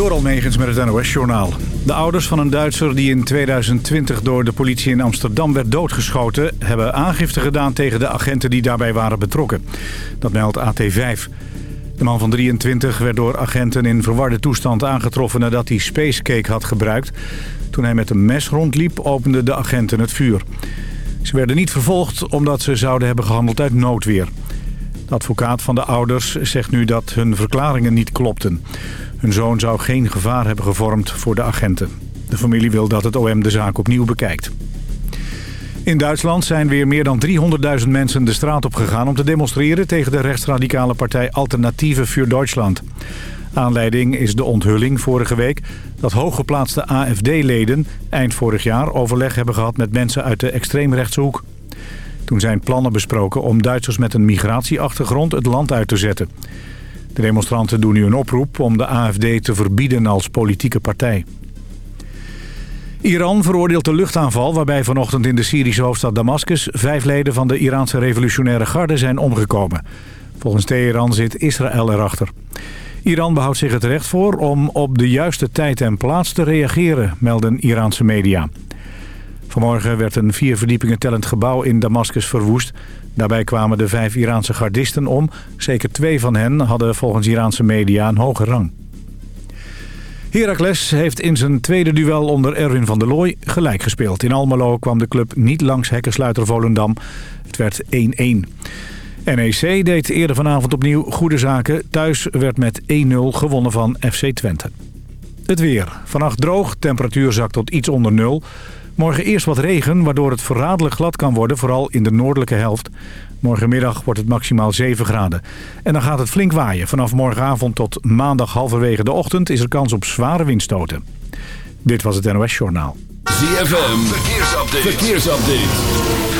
Door Almegens met het NOS-journaal. De ouders van een Duitser die in 2020 door de politie in Amsterdam werd doodgeschoten... hebben aangifte gedaan tegen de agenten die daarbij waren betrokken. Dat meldt AT5. De man van 23 werd door agenten in verwarde toestand aangetroffen... nadat hij spacecake had gebruikt. Toen hij met een mes rondliep, openden de agenten het vuur. Ze werden niet vervolgd omdat ze zouden hebben gehandeld uit noodweer. De advocaat van de ouders zegt nu dat hun verklaringen niet klopten. Hun zoon zou geen gevaar hebben gevormd voor de agenten. De familie wil dat het OM de zaak opnieuw bekijkt. In Duitsland zijn weer meer dan 300.000 mensen de straat op gegaan om te demonstreren tegen de rechtsradicale partij Alternatieve voor Duitsland. Aanleiding is de onthulling vorige week dat hooggeplaatste AFD-leden eind vorig jaar overleg hebben gehad met mensen uit de extreemrechtse hoek. Toen zijn plannen besproken om Duitsers met een migratieachtergrond het land uit te zetten. De demonstranten doen nu een oproep om de AFD te verbieden als politieke partij. Iran veroordeelt de luchtaanval waarbij vanochtend in de Syrische hoofdstad Damascus... vijf leden van de Iraanse revolutionaire garde zijn omgekomen. Volgens Teheran zit Israël erachter. Iran behoudt zich het recht voor om op de juiste tijd en plaats te reageren, melden Iraanse media. Vanmorgen werd een vier verdiepingen tellend gebouw in Damascus verwoest. Daarbij kwamen de vijf Iraanse gardisten om. Zeker twee van hen hadden volgens Iraanse media een hoge rang. Heracles heeft in zijn tweede duel onder Erwin van der Looy gelijk gespeeld. In Almelo kwam de club niet langs hekkensluiter Volendam. Het werd 1-1. NEC deed eerder vanavond opnieuw goede zaken. Thuis werd met 1-0 gewonnen van FC Twente. Het weer. Vannacht droog, temperatuur zakt tot iets onder nul. Morgen eerst wat regen, waardoor het verraderlijk glad kan worden, vooral in de noordelijke helft. Morgenmiddag wordt het maximaal 7 graden. En dan gaat het flink waaien. Vanaf morgenavond tot maandag halverwege de ochtend is er kans op zware windstoten. Dit was het NOS Journaal. ZFM, verkeersupdate. verkeersupdate.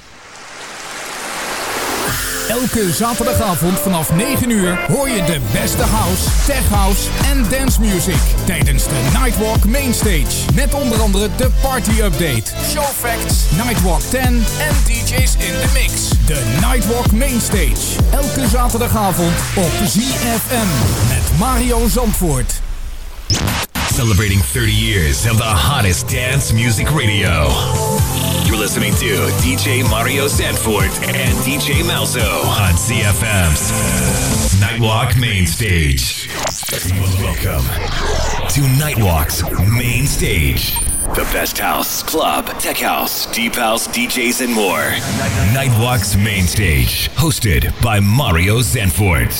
Elke zaterdagavond vanaf 9 uur hoor je de beste house, tech house en dance music tijdens de Nightwalk Mainstage. Met onder andere de party update, show facts, Nightwalk 10 en DJ's in the mix. De Nightwalk Mainstage. Elke zaterdagavond op ZFM met Mario Zandvoort. Celebrating 30 years of the hottest dance music radio. You're listening to DJ Mario Sanford and DJ Malzo on CFM's Nightwalk Main Stage. Welcome to Nightwalk's Main Stage. The best house, club, tech house, deep house, DJs, and more. Nightwalk's Main Stage, hosted by Mario Zanfort.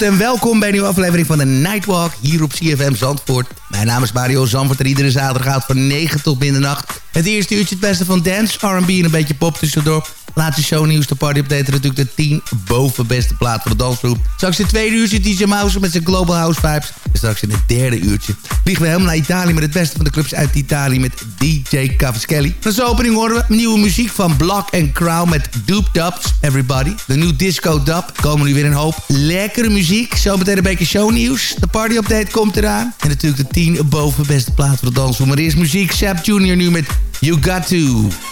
En welkom bij een nieuwe aflevering van de Nightwalk hier op CFM Zandvoort. Mijn naam is Mario Zandvoort en iedere zaterdag gaat van 9 tot middernacht. Het eerste uurtje het beste van dance, R&B en een beetje pop tussendoor. Laatste shownieuws, de party update natuurlijk de 10 bovenbeste plaat van de dansgroep. Straks in het tweede uurtje DJ Mouse met zijn Global House Vibes. En straks in het derde uurtje vliegen we helemaal naar Italië... met het beste van de clubs uit Italië met DJ Cavaschelli. Als opening horen we nieuwe muziek van Block Crown met Doop Dubs, Everybody. De nieuwe Disco Dub komen nu weer een hoop lekkere muziek. Zometeen een beetje shownieuws. De party update komt eraan. En natuurlijk de 10 bovenbeste plaat van de dansgroep. Maar eerst muziek, Sap Junior nu met You Got To.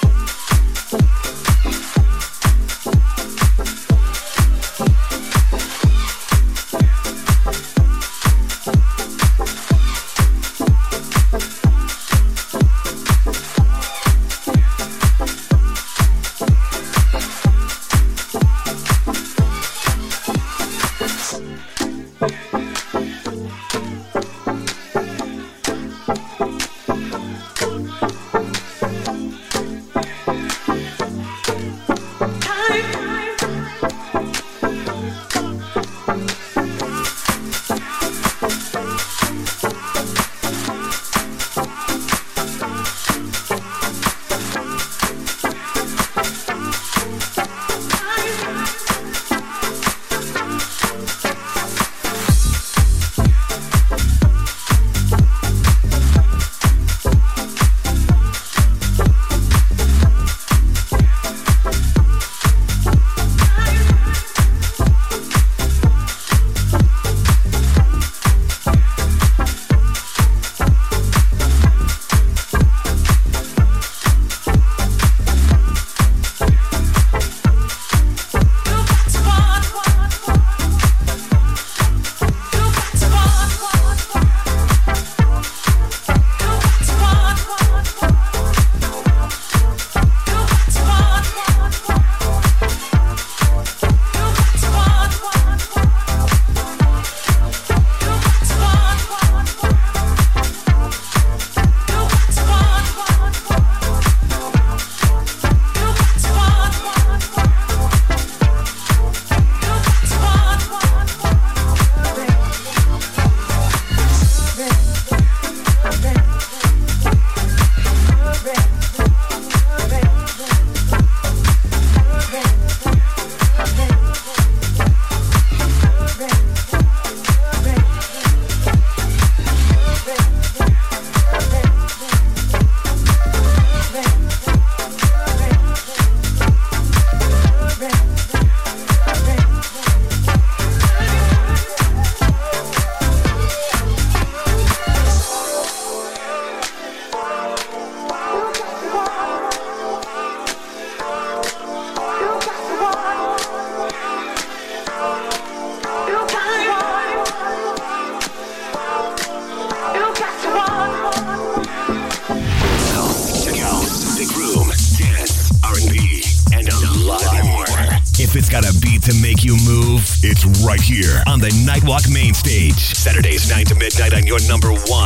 your number one.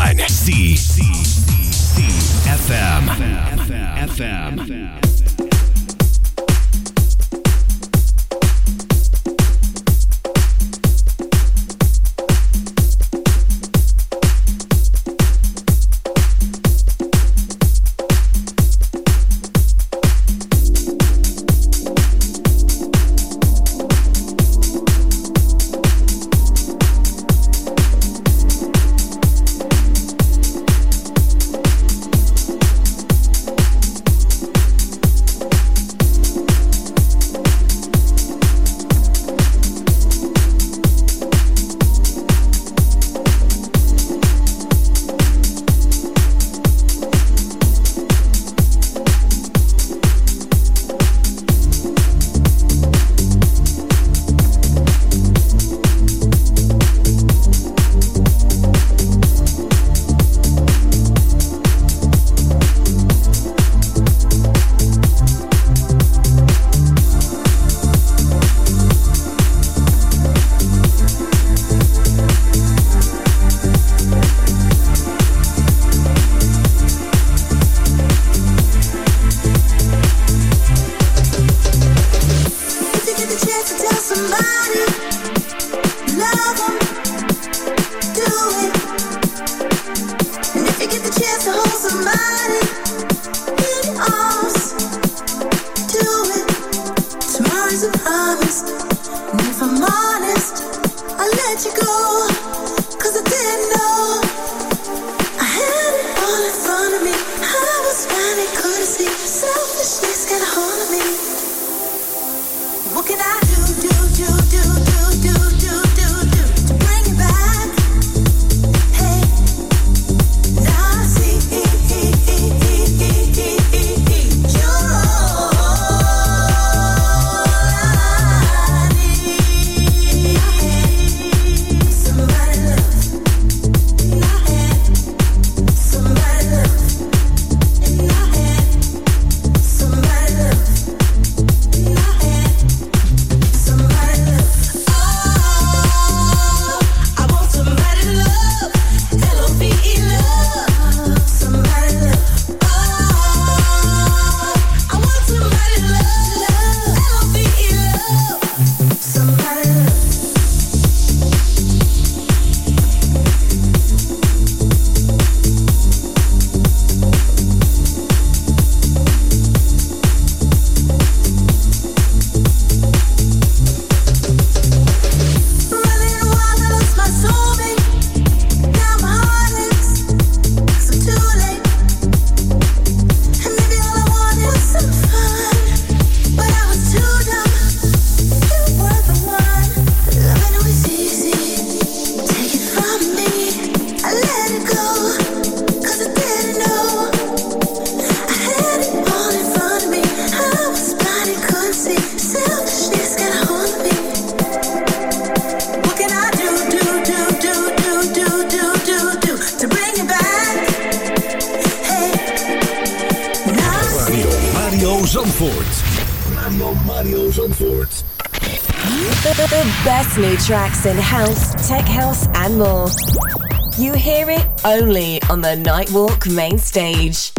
Only on the Nightwalk main stage.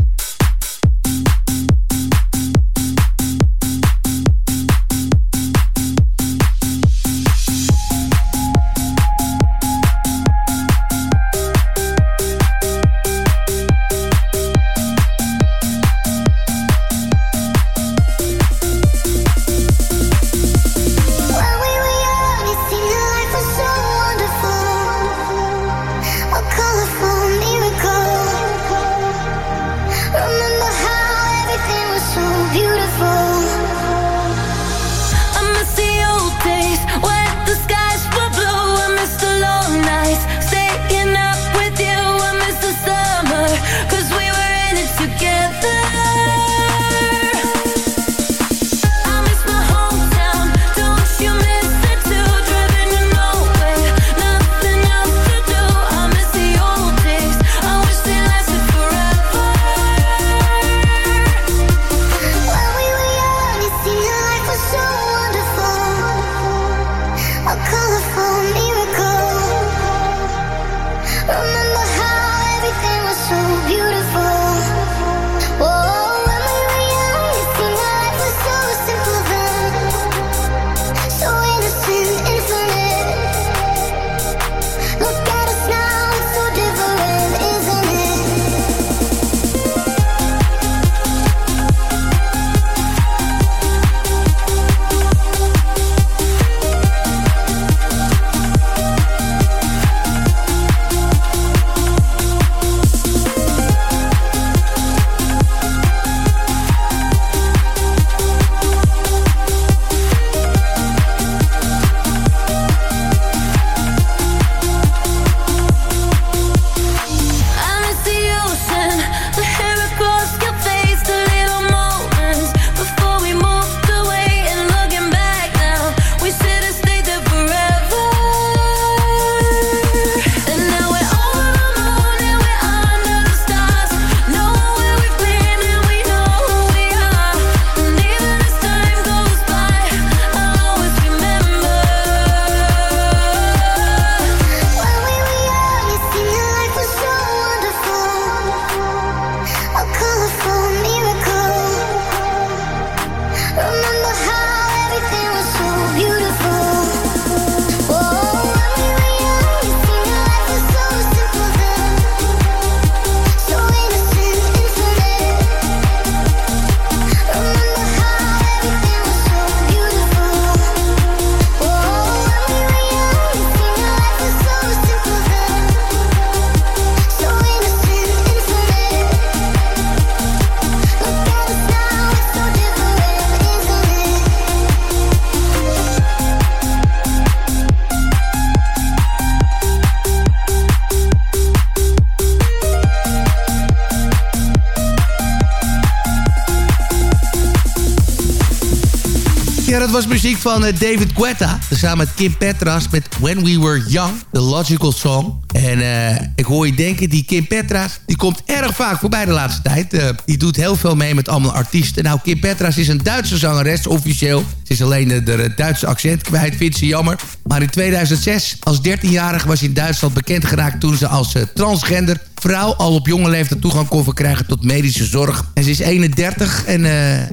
Was muziek van uh, David Guetta. Samen met Kim Petras met When We Were Young, The Logical Song. En uh, ik hoor je denken, die Kim Petras... die komt erg vaak voorbij de laatste tijd. Uh, die doet heel veel mee met allemaal artiesten. Nou, Kim Petras is een Duitse zangeres, officieel. Ze is alleen de Duitse accent kwijt, vindt ze jammer. Maar in 2006, als 13-jarige, was ze in Duitsland bekend geraakt... toen ze als transgender vrouw al op jonge leeftijd toegang kon verkrijgen tot medische zorg. En ze is 31 en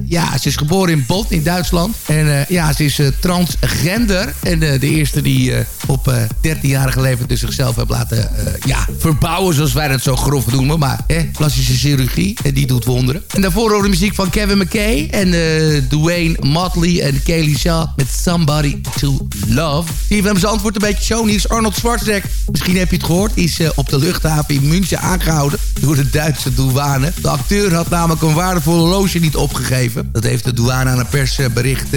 ja, ze is geboren in Bonn in Duitsland. En ja, ze is transgender. En de eerste die op 13-jarige leeftijd dus zichzelf heeft laten ja, verbouwen, zoals wij dat zo grof noemen. Maar eh, plastische chirurgie, en die doet wonderen. En daarvoor hoorde de muziek van Kevin McKay en Dwayne Motley en Kaylee Shaw met Somebody to Love. CFM antwoord een beetje show. Hier is Arnold Schwarzenegger. Misschien heb je het gehoord. Is op de luchthaven in München aangehouden door de Duitse douane. De acteur had namelijk een waardevol horloge niet opgegeven. Dat heeft de douane aan een persbericht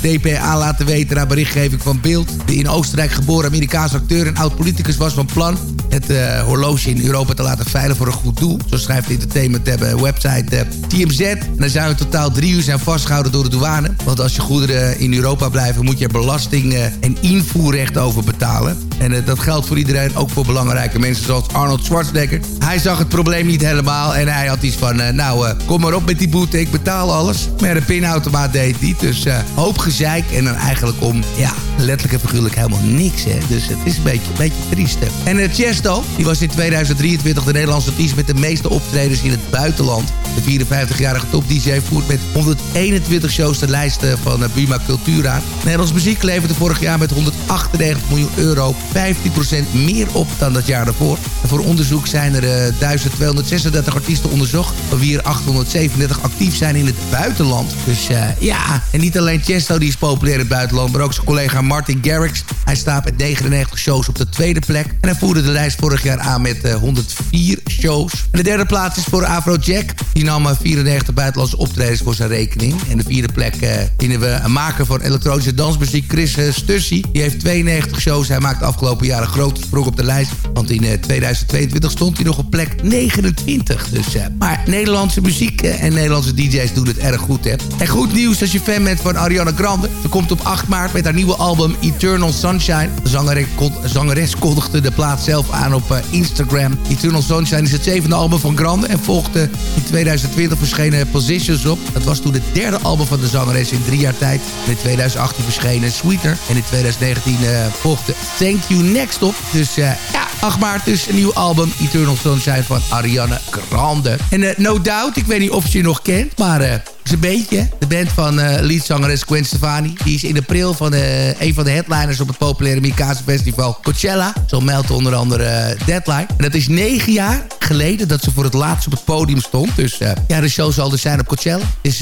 DPA laten weten... na berichtgeving van Beeld. De in Oostenrijk geboren Amerikaanse acteur en oud-politicus was van plan... het uh, horloge in Europa te laten veilen voor een goed doel. Zo schrijft de entertainment hebben website uh, TMZ. Daar zijn we totaal drie uur zijn vastgehouden door de douane. Want als je goederen in Europa blijven... moet je belasting en invoerrecht over betalen. En dat geldt voor iedereen, ook voor belangrijke mensen zoals Arnold Schwarzenegger. Hij zag het probleem niet helemaal en hij had iets van... Uh, nou, uh, kom maar op met die boete, ik betaal alles. Maar de pinautomaat deed niet, dus hoop gezeik. En dan eigenlijk om, ja, letterlijk en figuurlijk helemaal niks, hè. Dus het is een beetje, een beetje triest, hè. En Chesto, die was in 2023 de Nederlandse artiest... met de meeste optredens in het buitenland. De 54-jarige top-dj voert met 121 shows de lijst van Buma Cultura. Nederlands muziek leverde vorig jaar met 198 miljoen euro... 15% meer op dan dat jaar daarvoor. En voor onderzoek zijn er 1236 artiesten onderzocht... van wie er 837 actief zijn in het buitenland. Dus uh, ja, en niet alleen Chesto die is populair in het buitenland... maar ook zijn collega Martin Garrix. Hij staat met 99 shows op de tweede plek. En hij voerde de lijst vorig jaar aan met uh, 104 shows. En de derde plaats is voor Afrojack. Die nam 94 buitenlandse optredens voor zijn rekening. En de vierde plek vinden we een maker van elektronische dansmuziek... Chris Stussi. Die heeft 92 shows. Hij maakt afgelopen jaar een grote sprong op de lijst. Want in 2022 stond hij nog op plek 29. Dus, uh, maar Nederlandse muziek uh, en Nederlandse DJ's doen het erg goed, hè. En goed nieuws als je fan bent van Ariana Grande. Ze komt op 8 maart met haar nieuwe album Eternal Sunshine. Zangeres, zangeres kondigde de plaat zelf aan op Instagram. Eternal Sunshine is het zevende album van Grande... en volgde in 2020 verschenen Positions op. Dat was toen het derde album van de zangeres in drie jaar tijd. In 2018 verschenen Sweeter. En in 2019 volgde Thank You Next op. Dus ja, 8 maart dus een nieuw album Eternal Sunshine van Ariana Grande. En uh, No Doubt, ik weet niet of je je nog kent, maar... Is een beetje. De band van uh, leadzangeres Gwen Stefani. Die is in april van uh, een van de headliners op het populaire Amerikaanse festival Coachella. Zo meldt onder andere uh, Deadline. En dat is negen jaar geleden dat ze voor het laatst op het podium stond. Dus ja, de show zal dus zijn op Coachella. Is,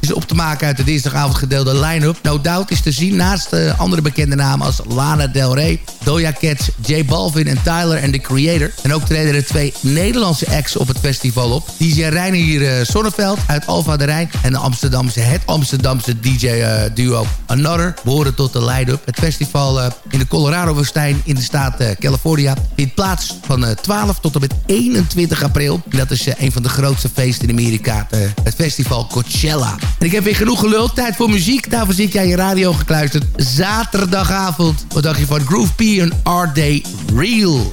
is op te maken uit de dinsdagavond gedeelde line-up. No Doubt is te zien naast andere bekende namen als Lana Del Rey, Doja Cat, J Balvin en Tyler and The Creator. En ook treden er twee Nederlandse acts op het festival op. DJ Reinier Sonneveld uit Alfa de Rijn en de Amsterdamse, het Amsterdamse DJ-duo uh, Another behoren tot de line-up. Het festival uh, in de Colorado-woestijn in de staat uh, California vindt plaats van 12 tot en met 21 april. Dat is een van de grootste feesten in Amerika, het festival Coachella. En ik heb weer genoeg geluld, tijd voor muziek. Daarvoor zit jij je radio gekluisterd. Zaterdagavond, wat dacht je van Groove P en Are They Real?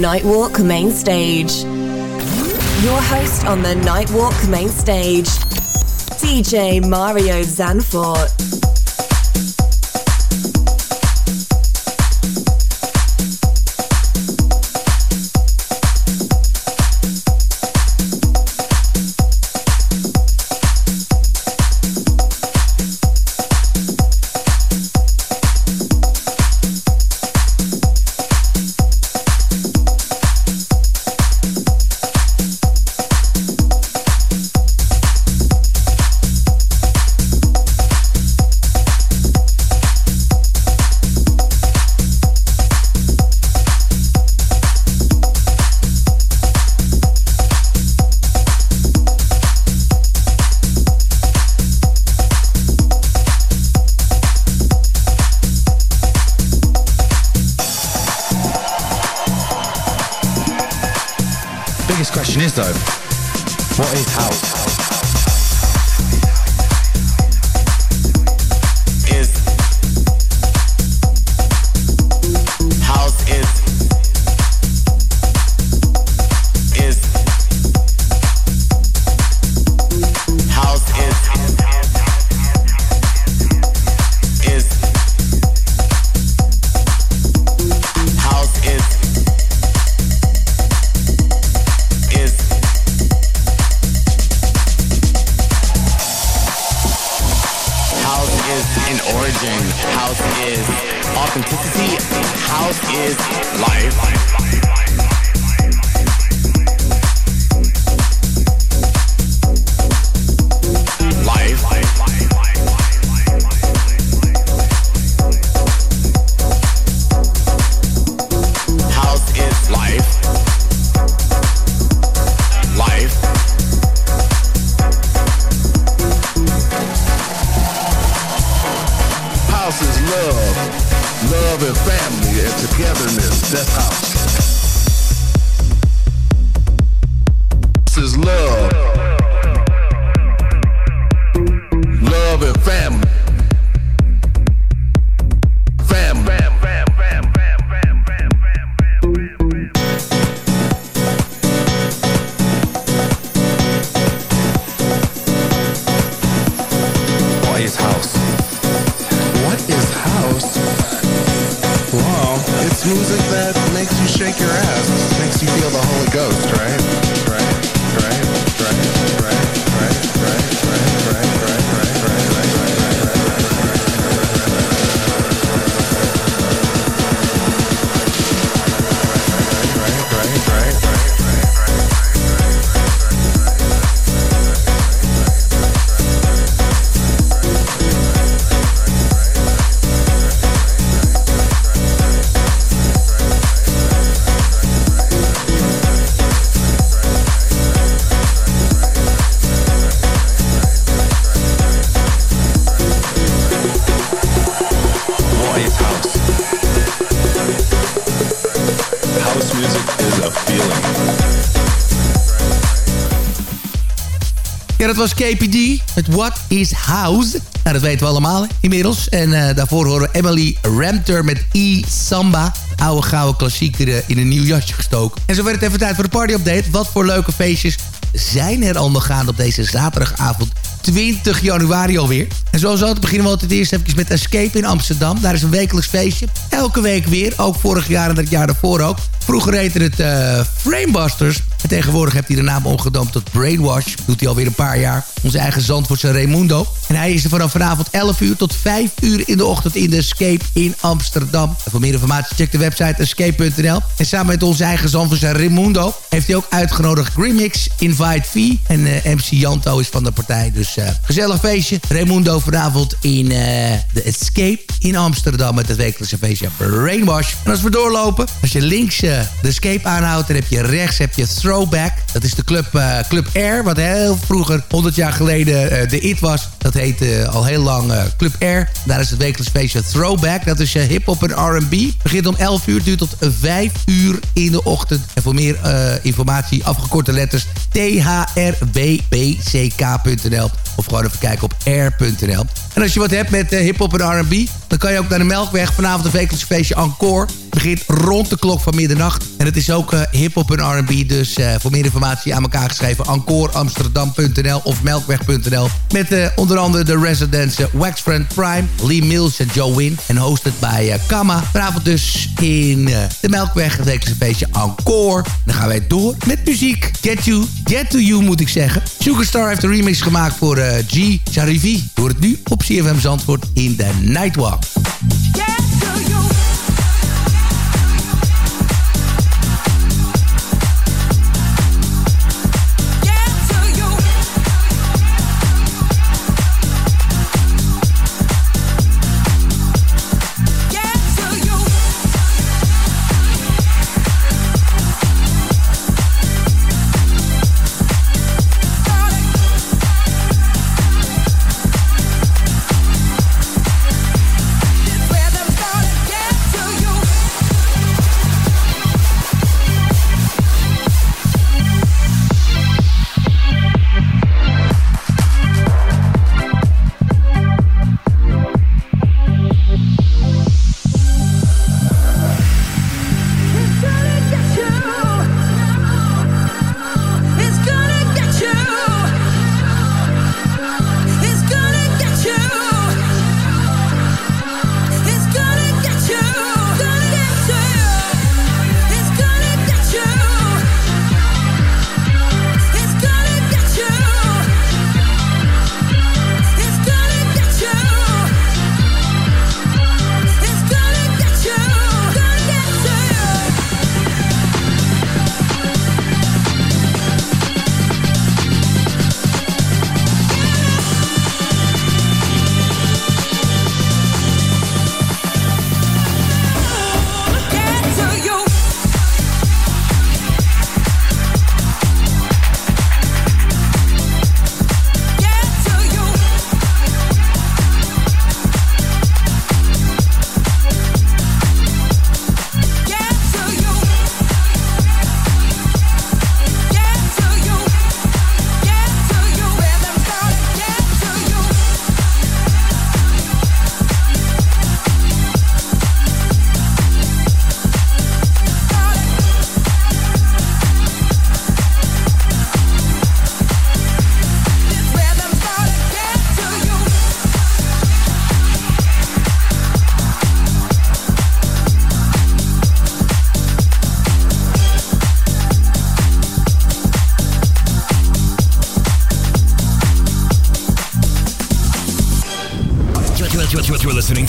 Nightwalk main stage. Your host on the Nightwalk main stage. DJ Mario Zanfort. love. Was KPD met What is House. Nou, dat weten we allemaal inmiddels. En uh, daarvoor horen we Emily Ramter met E-Samba. Oude gouden klassieker uh, in een nieuw jasje gestoken. En zo werd het even tijd voor de party-update. Wat voor leuke feestjes zijn er allemaal gaande op deze zaterdagavond 20 januari alweer. En zoals altijd beginnen we altijd eerst even met Escape in Amsterdam. Daar is een wekelijks feestje. Elke week weer, ook vorig jaar en het jaar daarvoor ook. Vroeger heette het uh, Framebusters. En tegenwoordig heeft hij de naam omgedoomd tot Brainwash. Doet hij alweer een paar jaar. Onze eigen Zandvoortse Raimundo. En hij is er vanaf vanavond 11 uur tot 5 uur in de ochtend in de Escape in Amsterdam. En voor meer informatie check de website escape.nl. En samen met onze eigen Zandvoortse Raimundo heeft hij ook uitgenodigd Grimix, Invite V. En uh, MC Janto is van de partij. Dus uh, gezellig feestje. Raimundo vanavond in uh, de Escape in Amsterdam met het wekelijkse feestje Brainwash. En als we doorlopen, als je links de Escape aanhoudt, dan heb je rechts heb je Throwback. Dat is de club, club Air, wat heel vroeger, 100 jaar geleden, uh, de IT was. Dat heet uh, al heel lang Club Air. Daar is het wekelijks feestje Throwback. Dat is hip-hop en R&B. Begint om 11 uur, duurt tot 5 uur in de ochtend. En voor meer informatie, afgekorte letters thrbbck.nl of gewoon even kijken op air.nl. En als je wat hebt met hip-hop en R&B, dan kan je ook naar de Melkweg. Vanavond een wekelijks feestje Encore. Begint rond de klok van middernacht. En het is ook hip-hop en R&B. Dus uh, voor meer informatie aan elkaar geschreven... encoreamsterdam.nl of melkweg.nl. Met uh, onder andere de residents uh, Waxfriend Prime, Lee Mills en Joe Win. En hosted bij Kama. Vanavond dus in de Melkweg. Het wekelijkse feestje Encore. Dan gaan wij door met muziek. Get You, Get To You moet ik zeggen. Sugarstar heeft een remix gemaakt voor G. Charivi. Door het nu op CFM Zandvoort in de Nightwalk.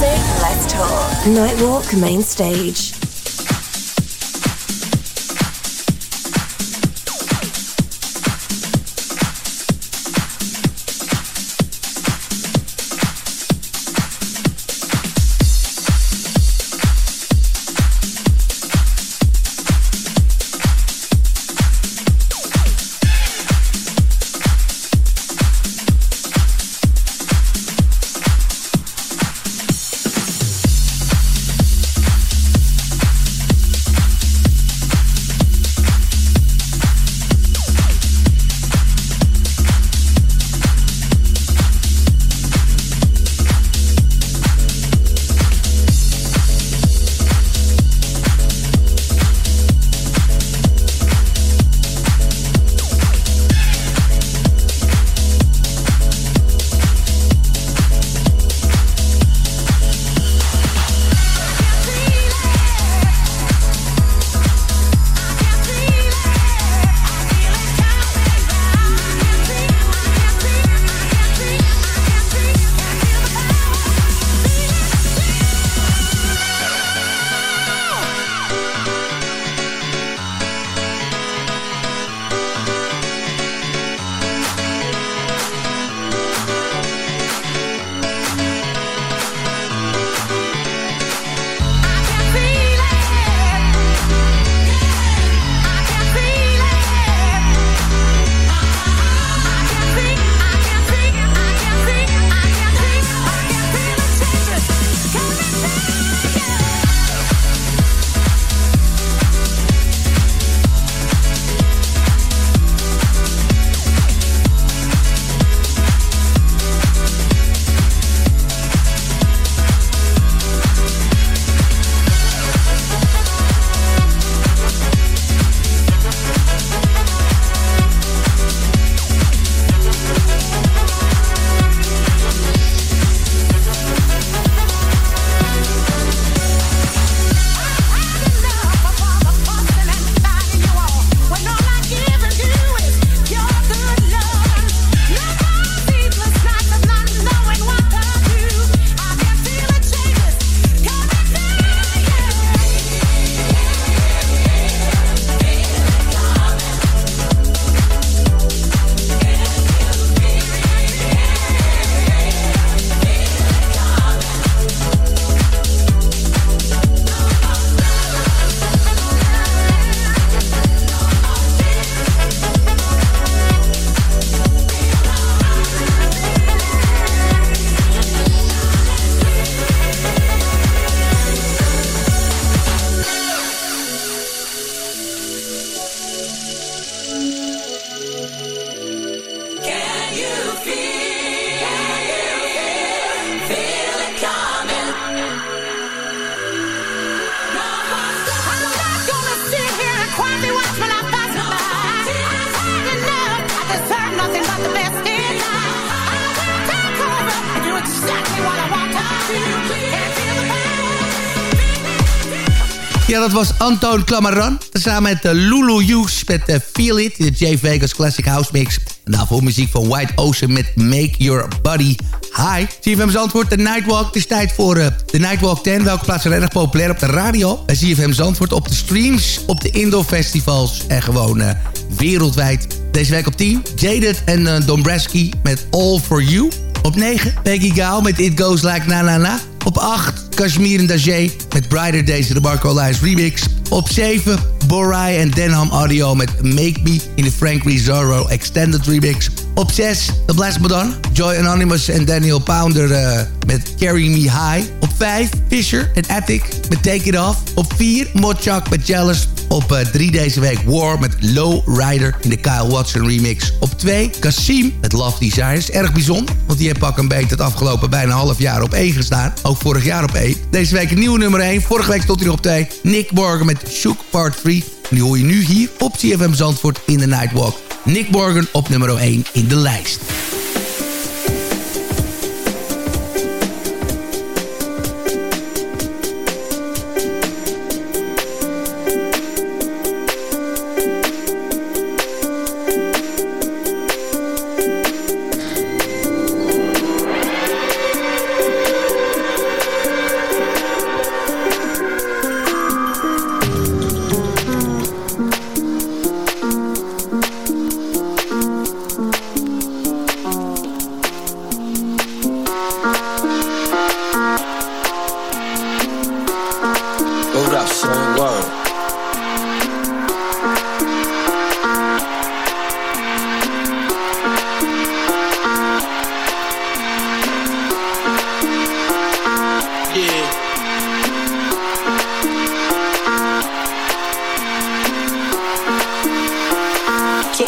Music, let's talk. Nightwalk main stage. Dat was Anton Clamaran. Samen met uh, Lulu Hughes met uh, Feel It. De J Vegas Classic House Mix. En daarvoor muziek van White Ocean met Make Your Body High. CFM's antwoord, de Nightwalk. Het is tijd voor uh, de Nightwalk 10. Welke plaatsen erg populair op de radio? Bij CFM's antwoord op de streams, op de indoor festivals. En gewoon wereldwijd. Deze week op 10. Jaded en Dombrowski met All For You. Op 9. Peggy Gao met It Goes Like Na Na Na. Op 8. Kashmir en Dajé met Brighter Days, de Marco Lies remix. Op 7. Borai en Denham Audio met Make Me in de Frank Rizzaro Extended Remix. Op 6, The Blast Madonna. Joy Anonymous en Daniel Pounder uh, met Carry Me High. Op 5, Fisher en Attic met Take It Off. Op 4, Mochak met Jealous. Op 3 uh, deze week War met Low Rider in de Kyle Watson remix. Op 2, Kasim met Love Desires. Erg bijzonder, want die heeft pak een beetje het afgelopen bijna half jaar op 1 gestaan. Ook vorig jaar op 1. Deze week een nieuwe nummer 1. Vorige week stond hij op 2. Nick Morgan met Shook Part 3. En die hoor je nu hier op CFM Zandvoort in de Nightwalk. Nick Morgan op nummer 1 in de lijst.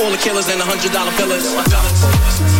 all the killers and the hundred dollar billers.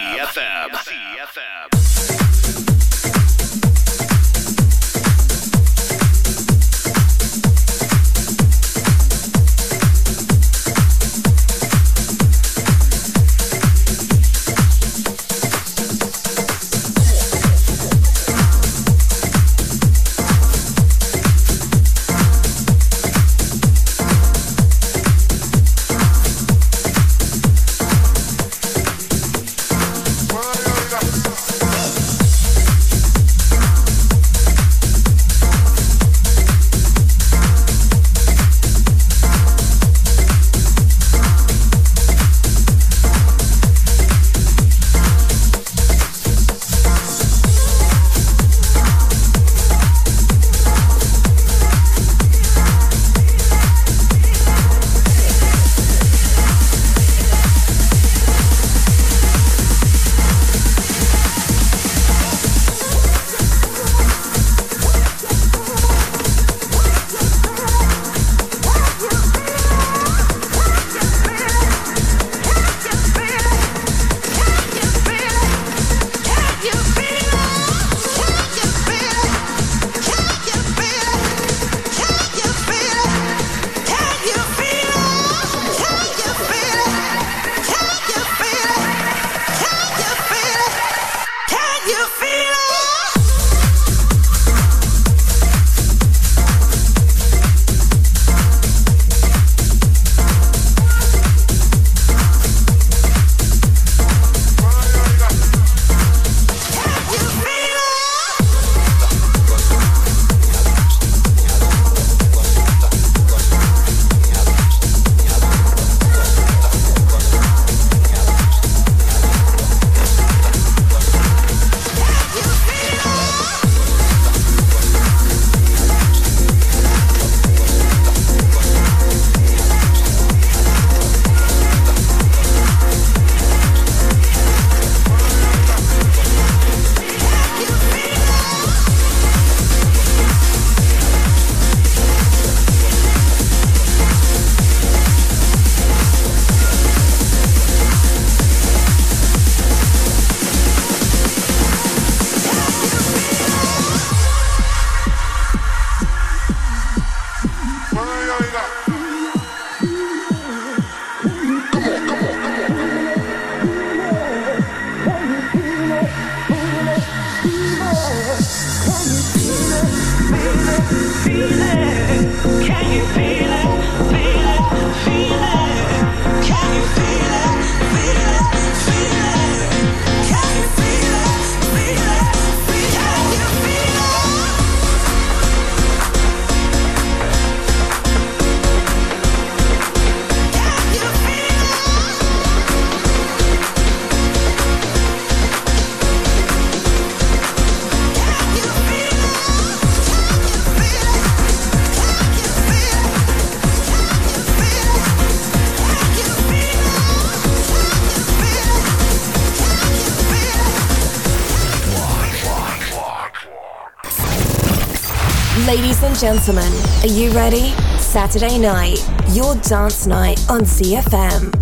Gentlemen, are you ready? Saturday night, your dance night on CFM.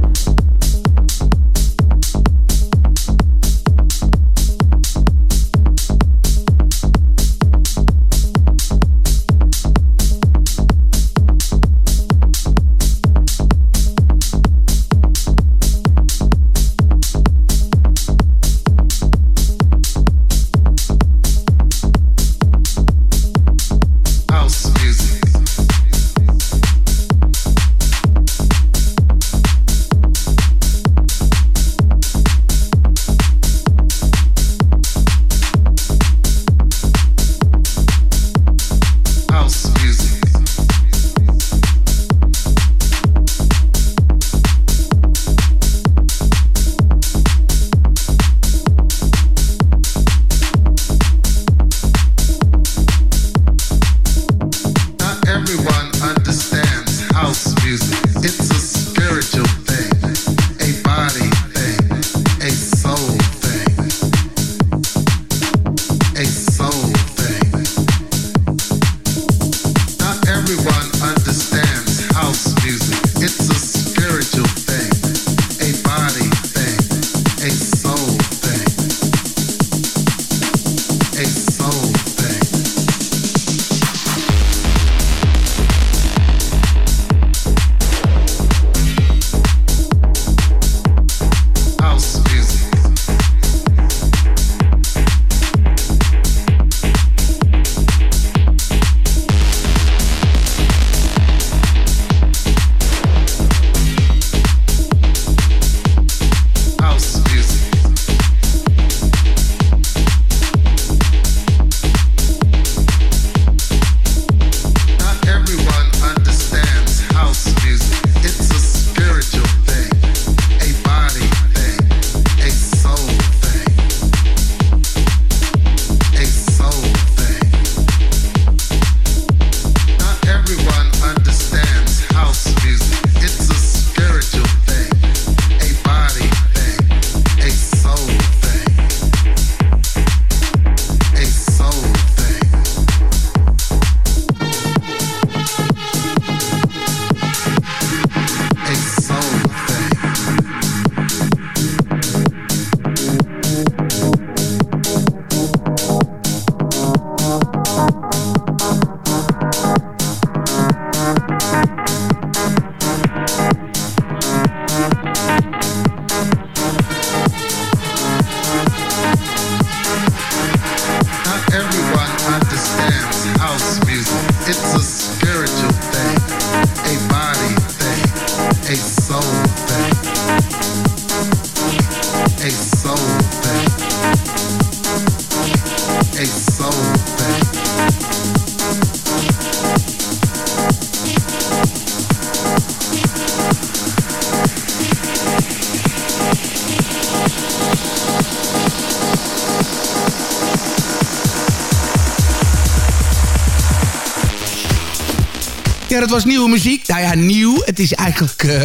Het was nieuwe muziek. Nou ja, nieuw. Het is eigenlijk uh,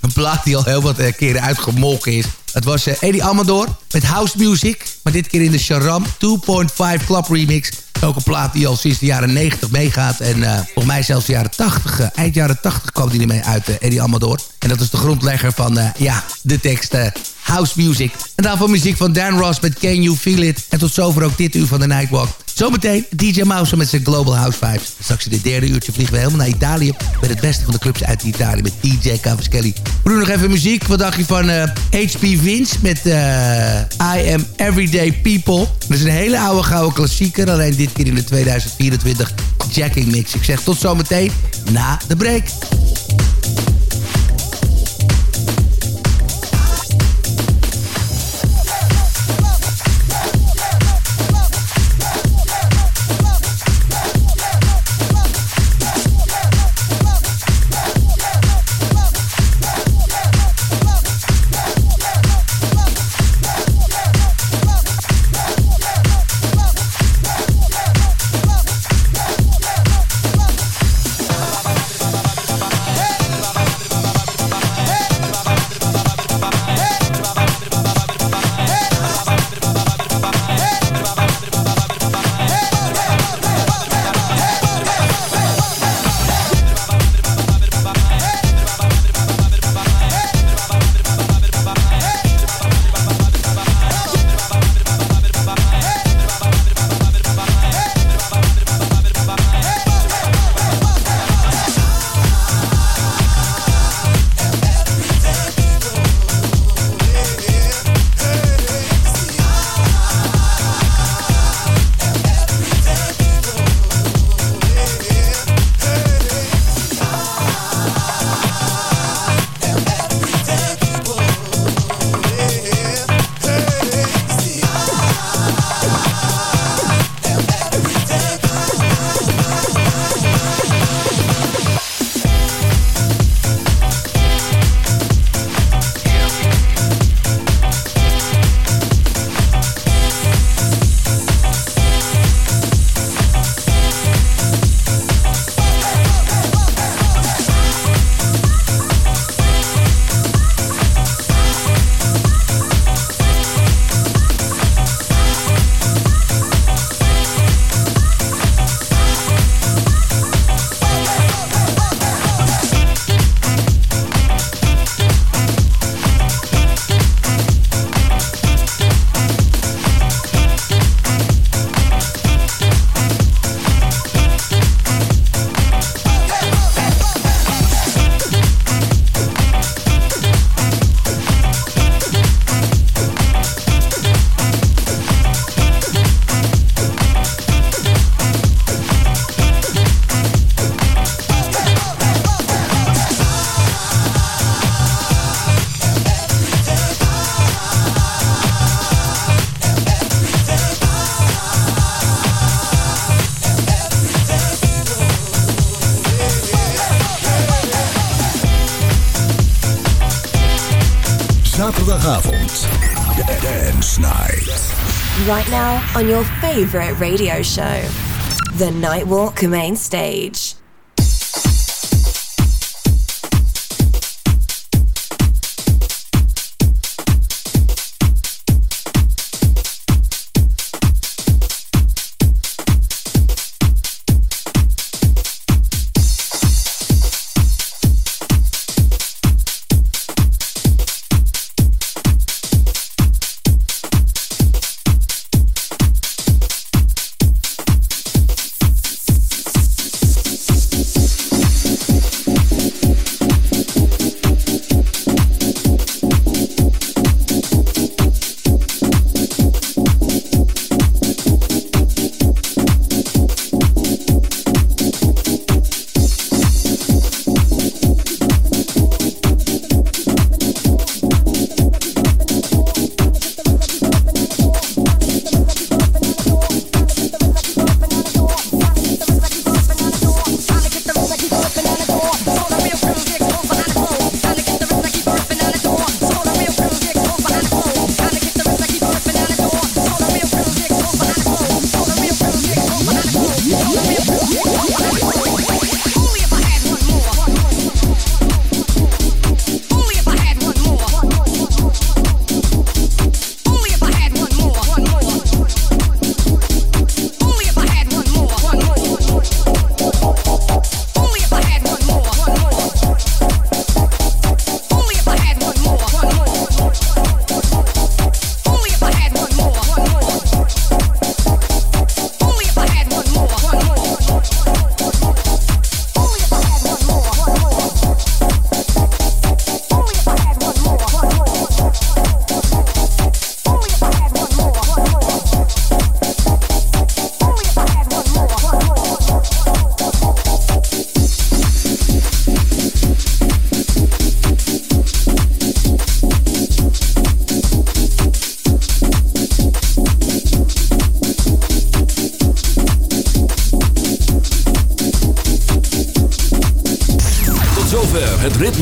een plaat die al heel wat uh, keren uitgemolken is. Het was uh, Eddie Amador met house music. Maar dit keer in de Sharam 2.5 Club Remix. Een plaat die al sinds de jaren 90 meegaat. En uh, volgens mij zelfs de jaren 80, eind jaren 80 kwam die ermee uit, Eddie Amador. En dat is de grondlegger van ja, de tekst House Music. En daarvoor muziek van Dan Ross met Can You Feel It. En tot zover ook dit uur van de Nightwalk. Zometeen DJ Mouse met zijn Global House Vibes. Straks in dit derde uurtje vliegen we helemaal naar Italië... met het beste van de clubs uit Italië met DJ Cavaschelli. We nog even muziek. Wat dacht je van HP uh, Vince met uh, I Am Everyday People? Dat is een hele oude gouden klassieker. Alleen dit keer in de 2024 Jacking Mix. Ik zeg tot zometeen. na de break. On your favorite radio show, The Nightwalk Main Stage.